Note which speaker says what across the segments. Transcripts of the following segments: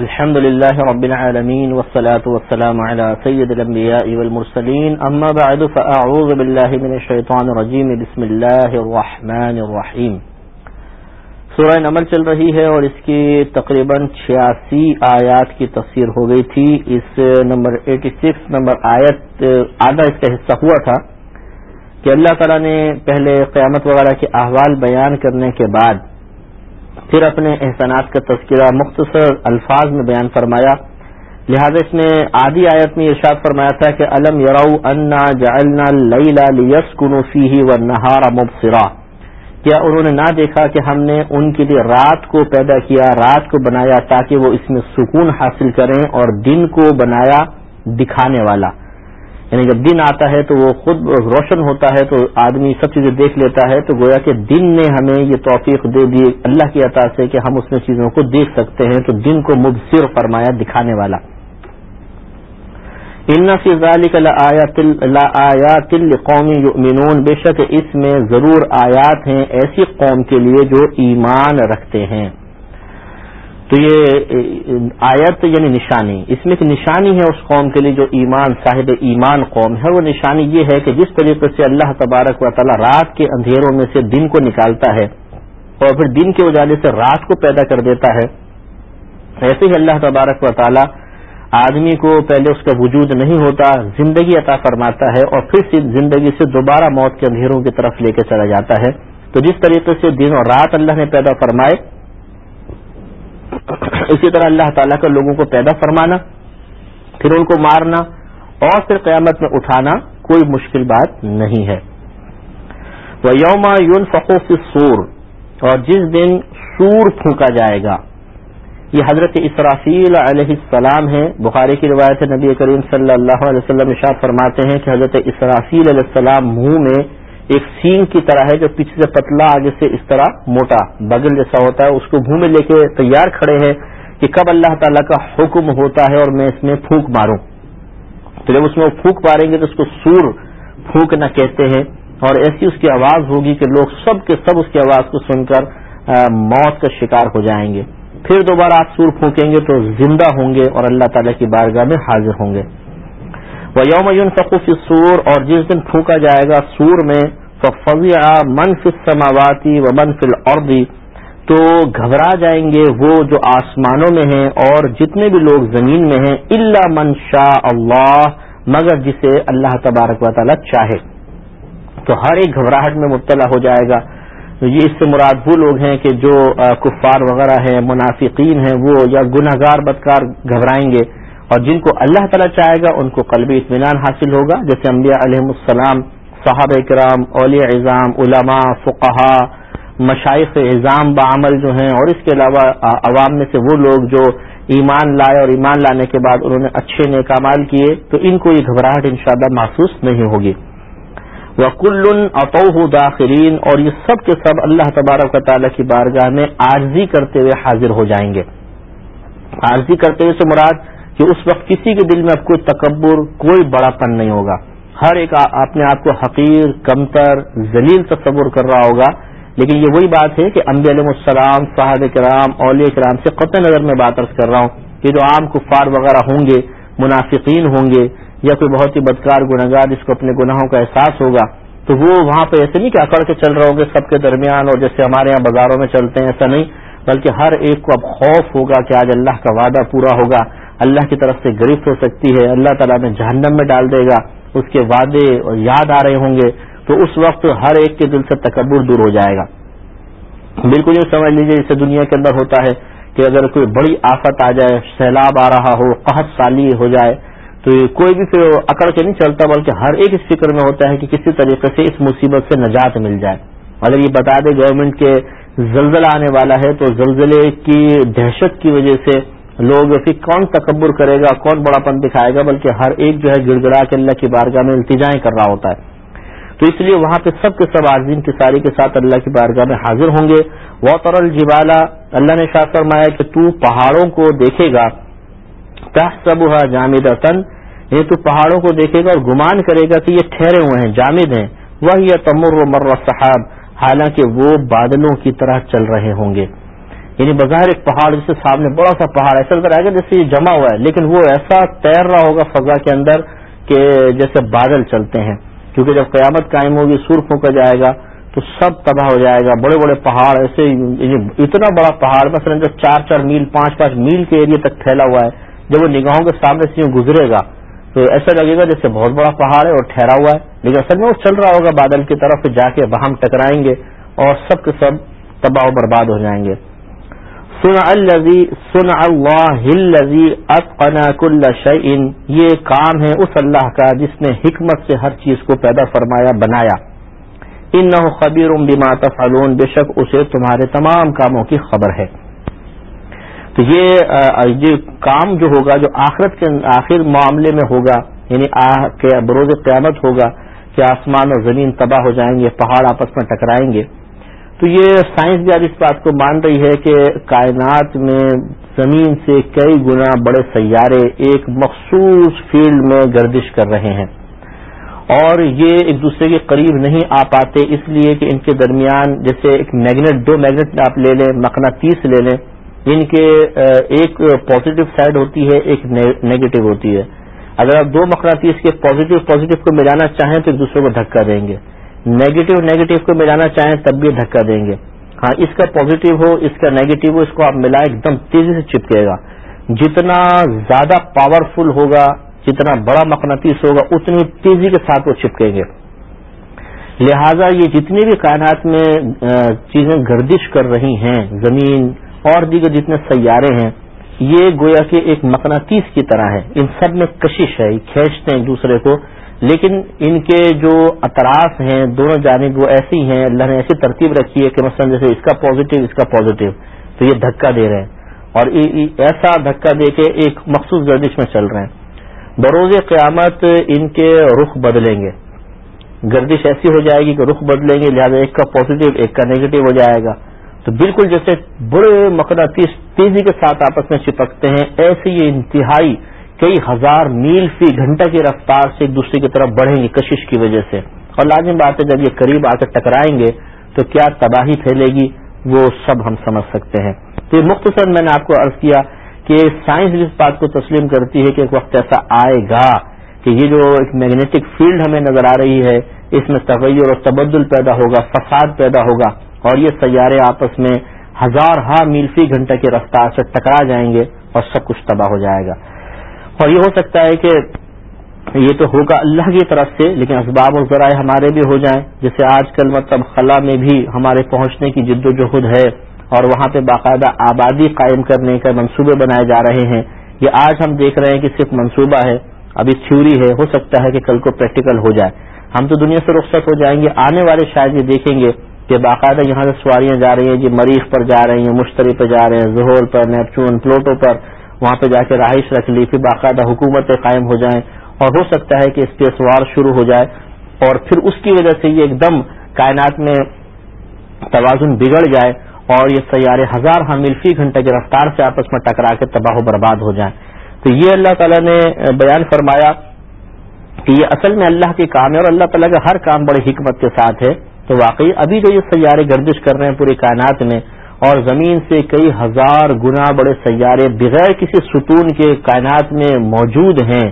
Speaker 1: الحمد لله رب العالمين والصلاة والسلام على سيد الأنبياء والمرسلين. أما بعد، فأعوذ بالله من الشيطان الرجيم. بسم الله الرحمن الرحيم. سورہ نمل چل رہی ہے اور اس کی تقریباً چھیاسی آیات کی تفسیر ہو گئی تھی. اس نمبر ایٹی سکس نمبر آیت، آدھا اس کا حصہ ہوا تھا کہ اللہ تعالیٰ نے پہلے قیامت وغیرہ کے احوال بیان کرنے کے بعد پھر اپنے احسانات کا تذکرہ مختصر الفاظ میں بیان فرمایا۔ لہذا اس میں آدھی آیت میں ارشاد فرمایا تھا کہ علم یرو انا جعلنا لیلا لیسکنو فیہ والنہار مبصرا۔ کیا انہوں نے نہ دیکھا کہ ہم نے ان کے لیے رات کو پیدا کیا، رات کو بنایا تاکہ وہ اس میں سکون حاصل کریں اور دن کو بنایا دکھانے والا۔ یعنی جب دن آتا ہے تو وہ خود روشن ہوتا ہے تو آدمی سب چیزیں دیکھ لیتا ہے تو گویا کہ دن نے ہمیں یہ توفیق دے دی اللہ کی عطا سے کہ ہم اس میں چیزوں کو دیکھ سکتے ہیں تو دن کو مبصر فرمایا دکھانے والا۔ ان تل قومی یؤمنون۔ بے شک اس میں ضرور آیات ہیں ایسی قوم کے لیے جو ایمان رکھتے ہیں۔ تو یہ آیت یعنی نشانی۔ اس میں ایک نشانی ہے اس قوم کے لیے جو ایمان، صاحب ایمان قوم ہے۔ وہ نشانی یہ ہے کہ جس طریقے سے اللہ تبارک و تعالیٰ رات کے اندھیروں میں سے دن کو نکالتا ہے اور پھر دن کے اجالے سے رات کو پیدا کر دیتا ہے۔ ایسے ہی اللہ تبارک و تعالیٰ آدمی کو پہلے اس کا وجود نہیں ہوتا، زندگی عطا فرماتا ہے اور پھر زندگی سے دوبارہ موت کے اندھیروں کی طرف لے کے چلا جاتا ہے۔ تو جس طریقے سے دن اور رات اللہ نے پیدا فرمائے اسی طرح اللہ تعالیٰ کا لوگوں کو پیدا فرمانا، پھر ان کو مارنا اور پھر قیامت میں اٹھانا کوئی مشکل بات نہیں ہے۔ وہ یوما یون فقوف سور اور جس دن سور پھونکا جائے گا۔ یہ حضرت اسرافیل علیہ السلام ہے بخاری کی روایت نبی کریم صلی اللہ علیہ وسلم اشاد فرماتے ہیں کہ حضرت اسرافیل علیہ السلام منہ میں ایک سینگ کی طرح ہے جو پیچھے سے پتلا آگے سے اس طرح موٹا بغل جیسا ہوتا ہے، اس کو منہ میں لے کے تیار کھڑے ہیں کہ کب اللہ تعالیٰ کا حکم ہوتا ہے اور میں اس میں پھونک ماروں۔ تو جب اس میں وہ پھونک ماریں گے تو اس کو سور پھونکنا کہتے ہیں۔ اور ایسی اس کی آواز ہوگی کہ لوگ سب کے سب اس کی آواز کو سن کر موت کا شکار ہو جائیں گے۔ پھر دوبارہ آپ سور پھونکیں گے تو زندہ ہوں گے اور اللہ تعالیٰ کی بارگاہ میں حاضر ہوں گے۔ وہ یوم فقوف سور اور جس دن پھونکا جائے گا سور میں فضیا منف سماواتی و منفل عربی تو گھبرا جائیں گے وہ جو آسمانوں میں ہیں اور جتنے بھی لوگ زمین میں ہیں اللہ من شاہ اللہ مگر جسے اللہ تبارک و تعالی چاہے۔ تو ہر ایک گھبراہٹ میں مبتلا ہو جائے گا۔ یہ اس سے مراد وہ لوگ ہیں کہ جو کفار وغیرہ ہیں، منافقین ہیں، وہ یا گناہ گار بدکار گھبرائیں گے۔ اور جن کو اللہ تعالیٰ چاہے گا، ان کو قلبی اطمینان حاصل ہوگا، جیسے انبیاء علیہ السلام صحابہ کرام، اولیاء اظام علماء، فقہا مشائق اظام بعمل جو ہیں، اور اس کے علاوہ عوام میں سے وہ لوگ جو ایمان لائے اور ایمان لانے کے بعد انہوں نے اچھے نیک امال کیے، تو ان کو یہ گھبراہٹ انشاءاللہ محسوس نہیں ہوگی۔ وکل اطوح داخرین اور یہ سب کے سب اللہ تبارک و تعالیٰ کی بارگاہ میں عارضی کرتے ہوئے حاضر ہو جائیں گے۔ عارضی کرتے ہوئے سے مراد کہ اس وقت کسی کے دل میں اب کوئی تکبر، کوئی بڑا پن نہیں ہوگا۔ ہر ایک اپنے آپ کو حقیر، کمتر، ذلیل تصور کر رہا ہوگا۔ لیکن یہ وہی بات ہے کہ امبی علیہ السلام صاحب کرام، اولیاء کرام سے قطع نظر میں بات عرض کر رہا ہوں کہ جو عام کفار وغیرہ ہوں گے، منافقین ہوں گے، یا کوئی بہت ہی بدکار گناگار جس کو اپنے گناہوں کا احساس ہوگا، تو وہ وہاں پہ ایسے نہیں کہ اکڑ کے چل رہے ہوں گے سب کے درمیان اور جیسے ہمارے یہاں بازاروں میں چلتے ہیں، ایسا نہیں۔ بلکہ ہر ایک کو اب خوف ہوگا کہ آج اللہ کا وعدہ پورا ہوگا، اللہ کی طرف سے گرفت ہو سکتی ہے، اللہ تعالیٰ میں جہنم میں ڈال دے گا۔ اس کے وعدے یاد آ رہے ہوں گے تو اس وقت ہر ایک کے دل سے تکبر دور ہو جائے گا۔ بالکل یہ سمجھ لیجیے جسے دنیا کے اندر ہوتا ہے کہ اگر کوئی بڑی آفت آ جائے، سیلاب آ رہا ہو، قحط سالی ہو جائے، تو یہ کوئی بھی پھر اکڑ کے نہیں چلتا، بلکہ ہر ایک اس فکر میں ہوتا ہے کہ کسی طریقے سے اس مصیبت سے نجات مل جائے۔ اگر یہ بتا دے گورنمنٹ کے زلزلہ آنے والا ہے، تو زلزلے کی دہشت کی وجہ سے لوگ پھر کون تکبر کرے گا، کون بڑا پن دکھائے گا، بلکہ ہر ایک جو ہے گڑ گڑا کے اللہ کی بارگاہ میں التجائیں کر رہا ہوتا ہے۔ تو اس لیے وہاں پہ سب کے سب عظیم کی ساری کے ساتھ اللہ کی بارگاہ میں حاضر ہوں گے۔ وہ ترل جیوالا اللہ نے شاہ فرمایا کہ تو پہاڑوں کو دیکھے گا۔ سب جامد تن یہ یعنی تو پہاڑوں کو دیکھے گا اور گمان کرے گا کہ یہ ٹھہرے ہوئے ہیں، جامد ہیں۔ وہی تمر و مر صحاب حالانکہ وہ بادلوں کی طرح چل رہے ہوں گے۔ یعنی بظاہر ایک پہاڑ جس کے سامنے بڑا سا پہاڑ ایسا لگ رہا ہے جیسے یہ جمع ہوا ہے، لیکن وہ ایسا تیر رہا ہوگا فضا کے اندر کہ جیسے بادل چلتے ہیں۔ کیونکہ جب قیامت قائم ہوگی سور پھونکا جائے گا، تو سب تباہ ہو جائے گا۔ بڑے بڑے پہاڑ ایسے یعنی اتنا بڑا پہاڑ، مثلا جب چار چار میل، پانچ پانچ میل کے ایریا تک پھیلا ہوا ہے، جب وہ نگاہوں کے سامنے سے گزرے گا، تو ایسا لگے گا جیسے بہت بڑا پہاڑ ہے اور ٹھہرا ہوا ہے۔ لیکن اصل میں وہ چل رہا ہوگا بادل کی طرف جا کے بہم ٹکرائیں گے اور سب کے سب تباہ و برباد ہو جائیں گے۔ سن الزی سن اللہ اتقنا کل شعین یہ کام ہے اس اللہ کا جس نے حکمت سے ہر چیز کو پیدا فرمایا، بنایا۔ ان نہ خبیر بما تفعلون۔ بے شک اسے تمہارے تمام کاموں کی خبر ہے۔ تو یہ کام جو ہوگا، جو آخرت کے آخر معاملے میں ہوگا یعنی بروز قیامت ہوگا، کہ آسمان اور زمین تباہ ہو جائیں گے، پہاڑ آپس میں ٹکرائیں گے۔ تو یہ سائنس بھی آج اس بات کو مان رہی ہے کہ کائنات میں زمین سے کئی گنا بڑے سیارے ایک مخصوص فیلڈ میں گردش کر رہے ہیں اور یہ ایک دوسرے کے قریب نہیں آ پاتے، اس لیے کہ ان کے درمیان جیسے ایک میگنیٹ، دو میگنیٹ آپ لے لیں مکنا تیس لے لیں، ان کے ایک پازیٹو سائڈ ہوتی ہے، ایک نیگیٹو ہوتی ہے۔ اگر آپ دو مقناطیس کے پازیٹو پازیٹو کو ملانا چاہیں تو ایک دوسرے کو دھکا دیں گے۔ نیگیٹو نیگیٹو کو ملانا چاہیں تب بھی دھکا دیں گے۔ ہاں اس کا پازیٹو ہو، اس کا نیگیٹو ہو، اس کو آپ ملائیں ایک دم تیزی سے چپکے گا۔ جتنا زیادہ پاورفل ہوگا، جتنا بڑا مقناطیس ہوگا، اتنی تیزی کے ساتھ وہ چپکیں گے۔ لہذا یہ جتنی بھی کائنات میں چیزیں گردش کر رہی ہیں، زمین اور دیگر جتنے سیارے ہیں، یہ گویا کہ ایک مقناطیس کی طرح ہے ان سب میں کشش ہے کھینچتے ہیں ایک دوسرے کو۔ لیکن ان کے جو اطراف ہیں، دونوں جانب وہ ایسی ہیں، اللہ نے ایسی ترتیب رکھی ہے کہ مثلا جیسے اس کا پازیٹو اس کا پازیٹو تو یہ دھکا دے رہے ہیں۔ اور ایسا دھکا دے کے ایک مخصوص گردش میں چل رہے ہیں۔ بروز قیامت ان کے رخ بدلیں گے۔ گردش ایسی ہو جائے گی کہ رخ بدلیں گے، لہٰذا ایک کا پازیٹو ایک کا نیگیٹو ہو جائے گا۔ تو بالکل جیسے بڑے مقدس تیزی کے ساتھ آپس میں چپکتے ہیں ایسے یہ انتہائی کئی ہزار میل فی گھنٹہ کی رفتار سے ایک دوسرے کی طرف بڑھیں گے کشش کی وجہ سے۔ اور لازم بات ہے جب یہ قریب آ کر ٹکرائیں گے تو کیا تباہی پھیلے گی وہ سب ہم سمجھ سکتے ہیں۔ تو یہ مختصر میں نے آپ کو عرض کیا کہ سائنس اس بات کو تسلیم کرتی ہے کہ ایک وقت ایسا آئے گا کہ یہ جو ایک میگنیٹک فیلڈ ہمیں نظر آ رہی ہے، اس میں تغیر اور تبدل پیدا ہوگا، فساد پیدا ہوگا اور یہ سیارے آپس میں ہزار ہا میل فی گھنٹہ کی رفتار سے ٹکرا جائیں گے اور سب کچھ تباہ ہو جائے گا۔ اور یہ ہو سکتا ہے کہ یہ تو ہوگا اللہ کی طرف سے، لیکن اسباب و ذرائع ہمارے بھی ہو جائیں۔ جیسے آج کل مطلب خلا میں بھی ہمارے پہنچنے کی جد و جہد ہے اور وہاں پہ باقاعدہ آبادی قائم کرنے کا منصوبے بنائے جا رہے ہیں۔ یہ آج ہم دیکھ رہے ہیں کہ صرف منصوبہ ہے ابھی تھیوری ہے، ہو سکتا ہے کہ کل کو پریکٹیکل ہو جائے۔ ہم تو دنیا سے رخصت ہو جائیں گے، آنے والے شاید یہ دیکھیں گے کہ باقاعدہ یہاں سے سواریاں جا رہی ہیں جی مریخ پر جا رہی ہیں، مشتری پہ جا رہے ہیں زہور پر، نیپچون، پلوٹو پر۔ وہاں پہ جا کے رہائش رکھ لی، پھر باقاعدہ حکومتیں قائم ہو جائیں اور ہو سکتا ہے کہ اسپیس وار شروع ہو جائے اور پھر اس کی وجہ سے یہ ایک دم کائنات میں توازن بگڑ جائے اور یہ سیارے ہزار حامل فی گھنٹے کی رفتار سے آپس میں ٹکرا کے تباہ و برباد ہو جائیں۔ تو یہ اللہ تعالیٰ نے بیان فرمایا کہ یہ اصل میں اللہ کے کام ہے اور اللہ تعالیٰ کا ہر کام بڑی حکمت کے ساتھ ہے۔ تو واقعی ابھی جو یہ سیارے گردش کر رہے ہیں پوری کائنات میں اور زمین سے کئی ہزار گنا بڑے سیارے بغیر کسی ستون کے کائنات میں موجود ہیں،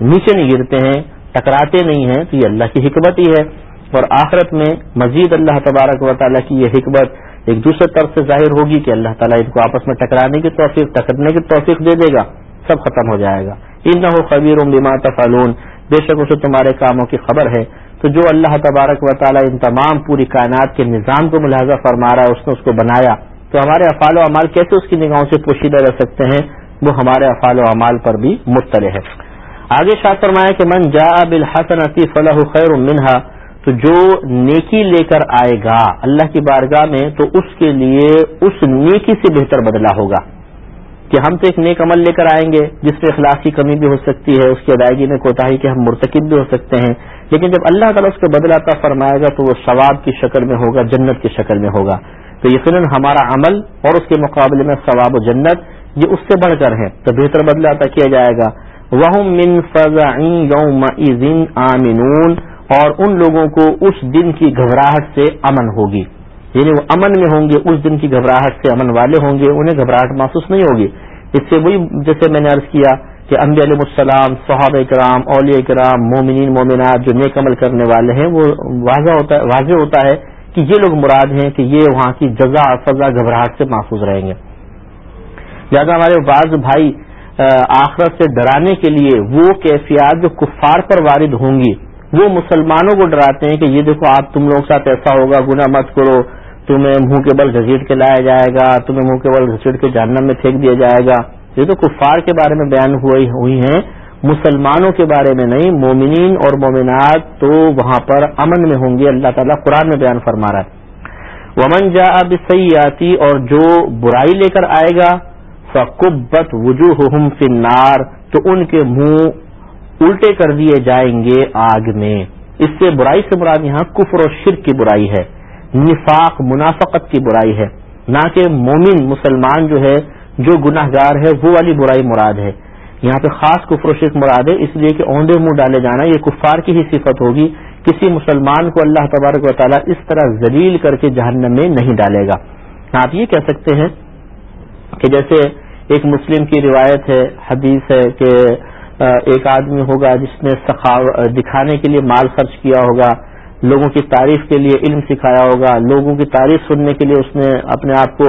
Speaker 1: نیچے نہیں گرتے ہیں، ٹکراتے نہیں ہیں، تو یہ اللہ کی حکمت ہی ہے۔ اور آخرت میں مزید اللہ تبارک و تعالیٰ کی یہ حکمت ایک دوسرے طرف سے ظاہر ہوگی کہ اللہ تعالیٰ ان کو آپس میں ٹکرانے کی توفیق، ٹکرنے کی توفیق دے دے گا، سب ختم ہو جائے گا۔ ان نہ ہو خبیر بما فلون بے شک اسے تمہارے کاموں کی خبر ہے۔ تو جو اللہ تبارک و تعالیٰ ان تمام پوری کائنات کے نظام کو ملحظہ فرما رہا ہے، اس نے اس کو بنایا، تو ہمارے افعال و اعمال کیسے اس کی نگاہوں سے پوشیدہ رہ سکتے ہیں؟ وہ ہمارے افعال و اعمال پر بھی مطلع ہے۔ آگے شاہ فرمایا کہ من جا بالحسن عطیف فلاح خیر منہا، تو جو نیکی لے کر آئے گا اللہ کی بارگاہ میں، تو اس کے لیے اس نیکی سے بہتر بدلا ہوگا۔ کہ ہم تو ایک نیک عمل لے کر آئیں گے، جس میں اخلاق کی کمی بھی ہو سکتی ہے، اس کی ادائیگی میں کوتاہی کے ہم مرتکب بھی ہو سکتے ہیں۔ لیکن جب اللہ تعالیٰ اس کو بدلاتا فرمائے گا تو وہ ثواب کی شکل میں ہوگا، جنت کی شکل میں ہوگا۔ تو یقیناً ہمارا عمل اور اس کے مقابلے میں ثواب و جنت، یہ اس سے بڑھ کر ہے۔ تو بہتر بدلا عطا کیا جائے گا۔ وہ من فضا یوم آمنون اور ان لوگوں کو اس دن کی گھبراہٹ سے امن ہوگی۔ یعنی وہ امن میں ہوں گے، اس دن کی گھبراہٹ سے امن والے ہوں گے، انہیں گھبراہٹ محسوس نہیں ہوگی۔ اس سے وہی جیسے میں نے عرض کیا کہ امبی علیہ السلام صحاب کرام، اولیاء کرام، مومنین، مومنات جو نیک عمل کرنے والے ہیں، وہ واضح ہوتا ہے، واضح ہوتا ہے کہ یہ لوگ مراد ہیں کہ یہ وہاں کی جزا، فضا، گھبراہٹ سے محفوظ رہیں گے۔ لہٰذا ہمارے بعض بھائی آخرت سے ڈرانے کے لیے وہ کیفیات جو کفار پر وارد ہوں گی، وہ مسلمانوں کو ڈراتے ہیں کہ یہ دیکھو آپ تم لوگوں کے ساتھ ایسا ہوگا گنا مت کرو، تمہیں منہ کے بل گھسیٹ کے لایا جائے گا، تمہیں منہ کے بل گھسیٹ کے جہنم میں پھینک دیا جائے گا۔ یہ تو کفار کے بارے میں بیان ہوئی ہیں، مسلمانوں کے بارے میں نہیں، مومنین اور مومنات تو وہاں پر امن میں ہوں گے، اللہ تعالیٰ قرآن میں بیان فرما رہا ہے۔ ومن جا اب صحیح اور جو برائی لے کر آئے گا، فقبت وجوہ فنار تو ان کے منہ الٹے کر دیے جائیں گے آگ میں۔ اس سے برائی سے مراد یہاں کفر و شرک کی برائی ہے، نفاق، منافقت کی برائی ہے۔ نہ کہ مومن، مسلمان جو ہے جو گناہ گار ہے، وہ والی برائی مراد ہے۔ یہاں پہ خاص کفر و شرک مراد ہے، اس لیے کہ اوندے منہ ڈالے جانا، یہ کفار کی ہی صفت ہوگی۔ کسی مسلمان کو اللہ تبارک و تعالیٰ اس طرح ذلیل کر کے جہنم میں نہیں ڈالے گا۔ آپ یہ کہہ سکتے ہیں کہ جیسے ایک مسلم کی روایت ہے، حدیث ہے کہ ایک آدمی ہوگا جس نے دکھانے کے لیے مال خرچ کیا ہوگا۔ لوگوں کی تعریف کے لیے علم سکھایا ہوگا، لوگوں کی تعریف سننے کے لیے اس نے اپنے آپ کو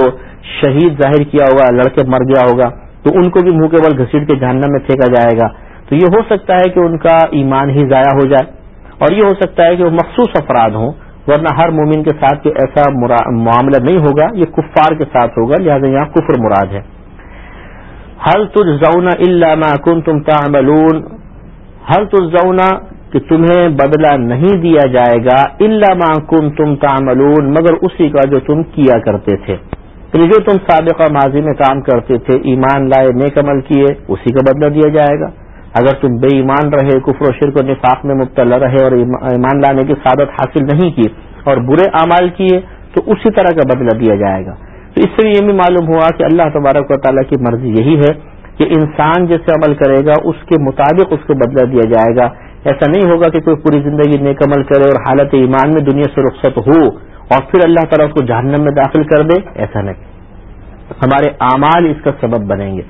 Speaker 1: شہید ظاہر کیا ہوگا، لڑکے مر گیا ہوگا، تو ان کو بھی منہ کے بل گھسیٹ کے جہنم میں پھینکا جائے گا۔ تو یہ ہو سکتا ہے کہ ان کا ایمان ہی ضائع ہو جائے، اور یہ ہو سکتا ہے کہ وہ مخصوص افراد ہوں، ورنہ ہر مومن کے ساتھ کوئی ایسا معاملہ نہیں ہوگا، یہ کفار کے ساتھ ہوگا، لہٰذا یہاں کفر مراد ہے۔ ہل تج زونا علامہ کن تم تعملون؟ ہل تج زونا کہ تمہیں بدلہ نہیں دیا جائے گا علامہ کن تم تعملون، مگر اسی کا جو تم کیا کرتے تھے۔ یعنی جو تم سابقہ ماضی میں کام کرتے تھے، ایمان لائے، نیک عمل کیے، اسی کا بدلہ دیا جائے گا۔ اگر تم بے ایمان رہے، کفر و شرک و نفاق میں مبتلا رہے اور ایمان لانے کی سعادت حاصل نہیں کی اور برے اعمال کیے، تو اسی طرح کا بدلہ دیا جائے گا۔ تو اس سے یہ بھی معلوم ہوا کہ اللہ تبارک و تعالیٰ کی مرضی یہی ہے کہ انسان جیسے عمل کرے گا، اس کے مطابق اس کو بدلہ دیا جائے گا۔ ایسا نہیں ہوگا کہ کوئی پوری زندگی نیک عمل کرے اور حالت ایمان میں دنیا سے رخصت ہو اور پھر اللہ تعالیٰ اس کو جہنم میں داخل کر دے، ایسا نہیں۔ ہمارے اعمال اس کا سبب بنیں گے۔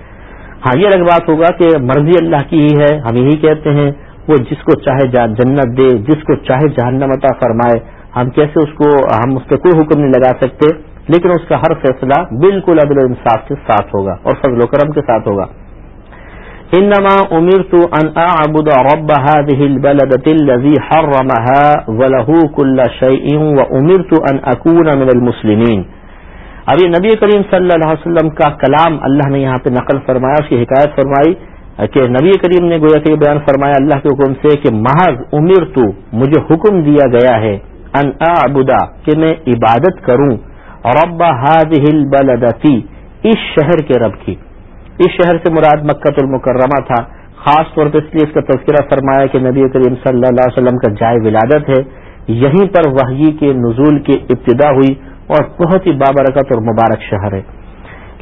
Speaker 1: ہاں یہ الگ بات ہوگا کہ مرضی اللہ کی ہی ہے، ہم یہی کہتے ہیں، وہ جس کو چاہے جنت دے، جس کو چاہے جہنم عطا فرمائے۔ ہم کیسے اس کو ہم اس پہ کوئی حکم نہیں لگا سکتے، لیکن اس کا ہر فیصلہ بالکل عدل و انصاف کے ساتھ ہوگا اور فضل و کرم کے ساتھ ہوگا۔ انما امرت ان اعبد رب هذه البلدة الذي حرمها وله كل شيء وامرت ان اكون من المسلمين. اب یہ نبی کریم صلی اللہ علیہ وسلم کا کلام اللہ نے یہاں پہ نقل فرمایا، اس کی حکایت فرمائی کہ نبی کریم نے گویا کہ بیان فرمایا اللہ کے حکم سے کہ محض امرت مجھے حکم دیا گیا ہے ان اعبدا کہ میں عبادت کروں رب هذه البلدة اس شہر کے رب کی۔ اس شہر سے مراد مکہ المکرمہ تھا۔ خاص طور پہ اس لیے اس کا تذکرہ فرمایا کہ نبی کریم صلی اللہ علیہ وسلم کا جائے ولادت ہے۔ یہیں پر وحی کے نزول کی ابتدا ہوئی اور بہت ہی بابرکت اور مبارک شہر ہے۔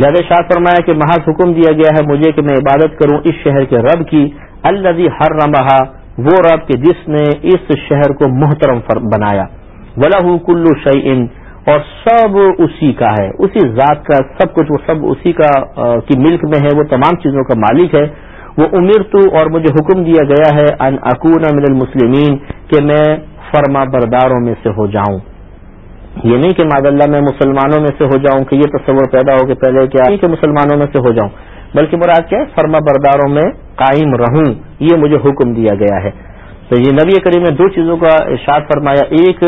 Speaker 1: لہذا شاہ فرمایا کہ محض حکم دیا گیا ہے مجھے کہ میں عبادت کروں اس شہر کے رب کی۔ الدی ہر رمبہ وہ رب کے جس نے اس شہر کو محترم بنایا۔ ولہ کلو شعین اور سب اسی کا ہے، اسی ذات کا، سب کچھ، وہ سب اسی کا کی ملک میں ہے، وہ تمام چیزوں کا مالک ہے۔ وہ امیر تو اور مجھے حکم دیا گیا ہے، ان اکون من المسلمین، کہ میں فرما برداروں میں سے ہو جاؤں۔ یہ نہیں کہ ماد اللہ میں مسلمانوں میں سے ہو جاؤں، کہ یہ تصور پیدا ہو کہ پہلے کیا کہ مسلمانوں میں سے ہو جاؤں۔ بلکہ مراد کیا ہے؟ فرما برداروں میں قائم رہوں۔ یہ مجھے حکم دیا گیا ہے۔ تو یہ نبی کریم نے دو چیزوں کا ارشاد فرمایا۔ ایک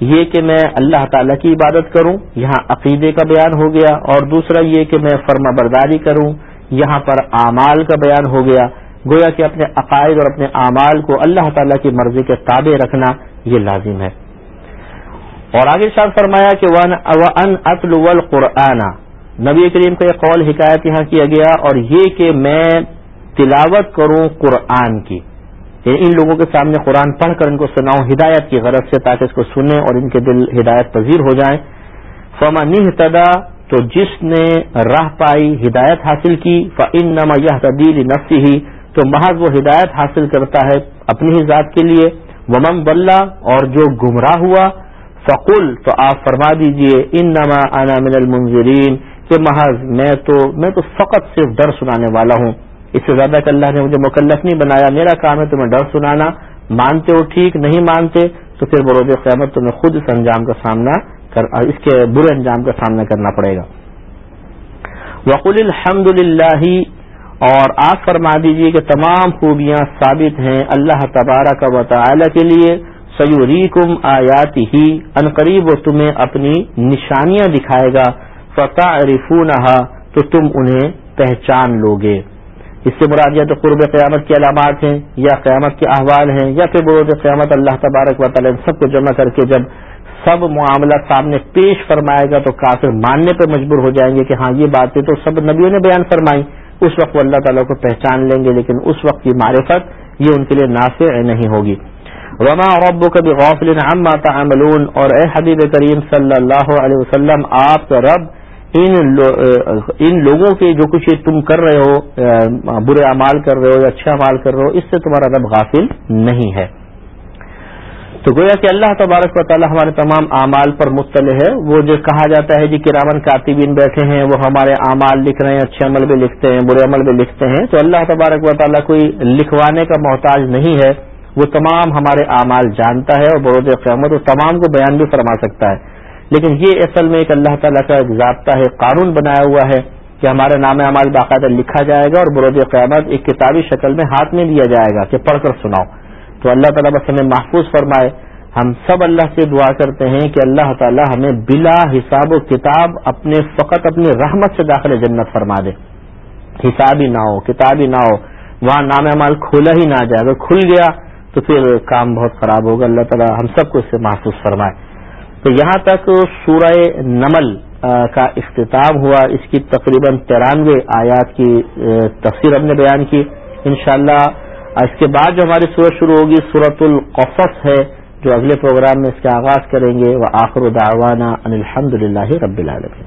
Speaker 1: یہ کہ میں اللہ تعالی کی عبادت کروں، یہاں عقیدے کا بیان ہو گیا، اور دوسرا یہ کہ میں فرما برداری کروں، یہاں پر اعمال کا بیان ہو گیا۔ گویا کہ اپنے عقائد اور اپنے اعمال کو اللہ تعالی کی مرضی کے تابع رکھنا یہ لازم ہے۔ اور آگے شاہ فرمایا کہ ون ان اطل قرآن نبی کریم کا یہ قول، حکایت یہاں کیا گیا، اور یہ کہ میں تلاوت کروں قرآن کی۔ یعنی ان لوگوں کے سامنے قرآن پڑھ کر ان کو سناؤں ہدایت کی غرض سے تاکہ اس کو سنیں اور ان کے دل ہدایت پذیر ہو جائیں۔ فما نہ تو جس نے راہ پائی، ہدایت حاصل کی فن نما یہ تبدیل نفسی ہی تو محض وہ ہدایت حاصل کرتا ہے اپنی ہی ذات کے لیے۔ ومم بلّہ اور جو گمراہ ہوا، فقل، تو آپ فرما دیجیے ان نما انا من المنظرین کہ محض میں تو میں تو فقط صرف ڈر سنانے والا ہوں۔ اس سے زیادہ کہ اللہ نے مجھے مکلف نہیں بنایا، میرا کام ہے تمہیں ڈر سنانا، مانتے ہو ٹھیک، نہیں مانتے، تو پھر بروز قیامت تمہیں خود اس انجام کا سامنا کر، اس کے برے انجام کا سامنا کرنا پڑے گا۔ وقل الحمد للہ اور آپ فرما دیجیے کہ تمام خوبیاں ثابت ہیں اللہ تبارہ کا وطالعہ کے لیے۔ سیوری کم آیات ہی عنقریب و تمہیں اپنی نشانیاں دکھائے گا۔ فتح تو تم انہیں پہچان لوگے۔ اس سے مراد یا تو قرب قیامت کی علامات ہیں، یا قیامت کے احوال ہیں، یا پھر بروز قیامت اللہ تبارک و تعالیٰ سب کو جمع کر کے جب سب معاملہ سامنے پیش فرمائے گا تو کافر ماننے پہ مجبور ہو جائیں گے کہ ہاں یہ باتیں تو سب نبیوں نے بیان فرمائی اس وقت وہ اللہ تعالیٰ کو پہچان لیں گے، لیکن اس وقت کی معرفت یہ ان کے لیے نافع نہیں ہوگی۔ رما رب کبھی غوفل تعملون اور اے حبیب کریم صلی اللہ علیہ وسلم، آپ کا رب ان ان لوگوں کے جو کچھ تم کر رہے ہو برے اعمال کر رہے ہو یا اچھے اعمال کر رہے ہو، اس سے تمہارا رب غافل نہیں ہے۔ تو گویا کہ اللہ تبارک و تعالیٰ ہمارے تمام اعمال پر مطلع ہے۔ وہ جو کہا جاتا ہے جی کہ رامن کاتبین بیٹھے ہیں، وہ ہمارے اعمال لکھ رہے ہیں، اچھے عمل بھی لکھتے ہیں، برے عمل بھی لکھتے ہیں۔ تو اللہ تبارک و تعالیٰ کوئی لکھوانے کا محتاج نہیں ہے۔ وہ تمام ہمارے اعمال جانتا ہے اور بروز قیامت وہ تمام کو بیان بھی فرما سکتا ہے۔ لیکن یہ اصل میں ایک اللہ تعالیٰ کا ایک ضابطہ ہے، قانون بنایا ہوا ہے کہ ہمارے نام اعمال باقاعدہ لکھا جائے گا اور بروز قیامت ایک کتابی شکل میں ہاتھ میں دیا جائے گا کہ پڑھ کر سناؤ۔ تو اللہ تعالیٰ بس ہمیں محفوظ فرمائے، ہم سب اللہ سے دعا کرتے ہیں کہ اللہ تعالیٰ ہمیں بلا حساب و کتاب اپنے فقط اپنی رحمت سے داخل جنت فرما دے۔ حساب ہی نہ ہو کتاب ہی نہ ہو، وہاں نام اعمال کھولا ہی نہ جائے۔ اگر کھل گیا تو پھر کام بہت خراب ہوگا۔ اللہ تعالیٰ ہم سب کو اس سے محفوظ فرمائے۔ تو یہاں تک سورہ نمل کا اختتام ہوا۔ اس کی تقریباً ترانوے آیات کی تفسیر ہم نے بیان کی۔ انشاءاللہ، اس کے بعد جو ہماری سورج شروع ہوگی سورت القفص ہے، جو اگلے پروگرام میں اس کا آغاز کریں گے۔ وہ آخر دعوانا ان الحمد للہ رب العالمین۔